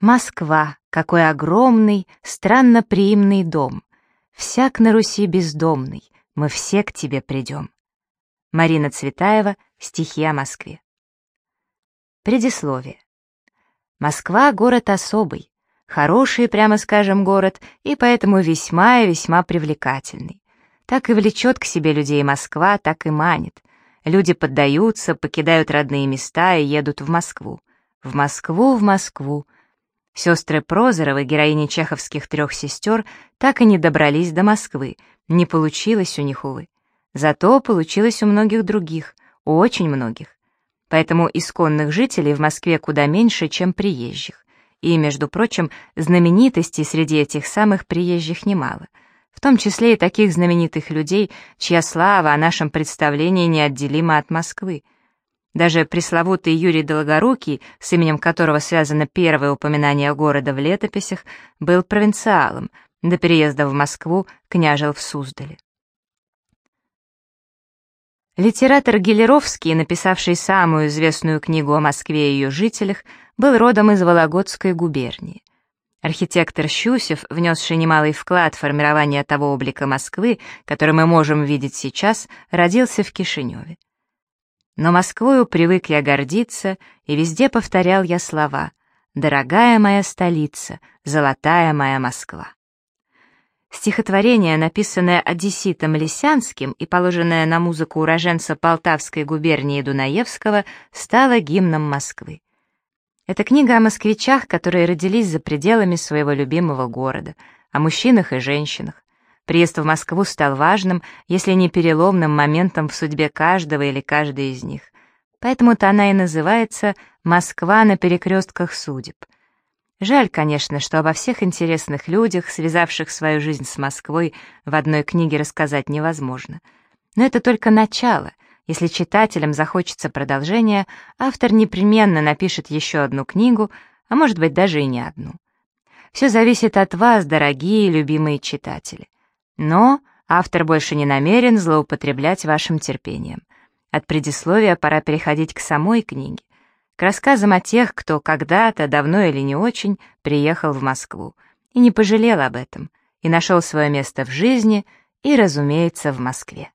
Москва, какой огромный, странно приимный дом. Всяк на Руси бездомный, мы все к тебе придем. Марина Цветаева, стихи о Москве. Предисловие. Москва — город особый, хороший, прямо скажем, город, и поэтому весьма и весьма привлекательный. Так и влечет к себе людей Москва, так и манит. Люди поддаются, покидают родные места и едут в Москву. В Москву, в Москву. Сестры Прозоровы, героини чеховских трех сестер, так и не добрались до Москвы, не получилось у них, увы. Зато получилось у многих других, у очень многих. Поэтому исконных жителей в Москве куда меньше, чем приезжих. И, между прочим, знаменитостей среди этих самых приезжих немало. В том числе и таких знаменитых людей, чья слава о нашем представлении неотделима от Москвы. Даже пресловутый Юрий Долгорукий, с именем которого связано первое упоминание города в летописях, был провинциалом, до переезда в Москву княжил в Суздале. Литератор Гелеровский, написавший самую известную книгу о Москве и ее жителях, был родом из Вологодской губернии. Архитектор Щусев, внесший немалый вклад в формирование того облика Москвы, который мы можем видеть сейчас, родился в Кишиневе. Но Москвою привык я гордиться, и везде повторял я слова «Дорогая моя столица, золотая моя Москва». Стихотворение, написанное одесситом Лисянским и положенное на музыку уроженца Полтавской губернии Дунаевского, стало гимном Москвы. Это книга о москвичах, которые родились за пределами своего любимого города, о мужчинах и женщинах. Приезд в Москву стал важным, если не переломным моментом в судьбе каждого или каждой из них. Поэтому-то она и называется «Москва на перекрестках судеб». Жаль, конечно, что обо всех интересных людях, связавших свою жизнь с Москвой, в одной книге рассказать невозможно. Но это только начало. Если читателям захочется продолжения, автор непременно напишет еще одну книгу, а может быть даже и не одну. Все зависит от вас, дорогие любимые читатели. Но автор больше не намерен злоупотреблять вашим терпением. От предисловия пора переходить к самой книге к рассказам о тех, кто когда-то, давно или не очень, приехал в Москву и не пожалел об этом, и нашел свое место в жизни и, разумеется, в Москве.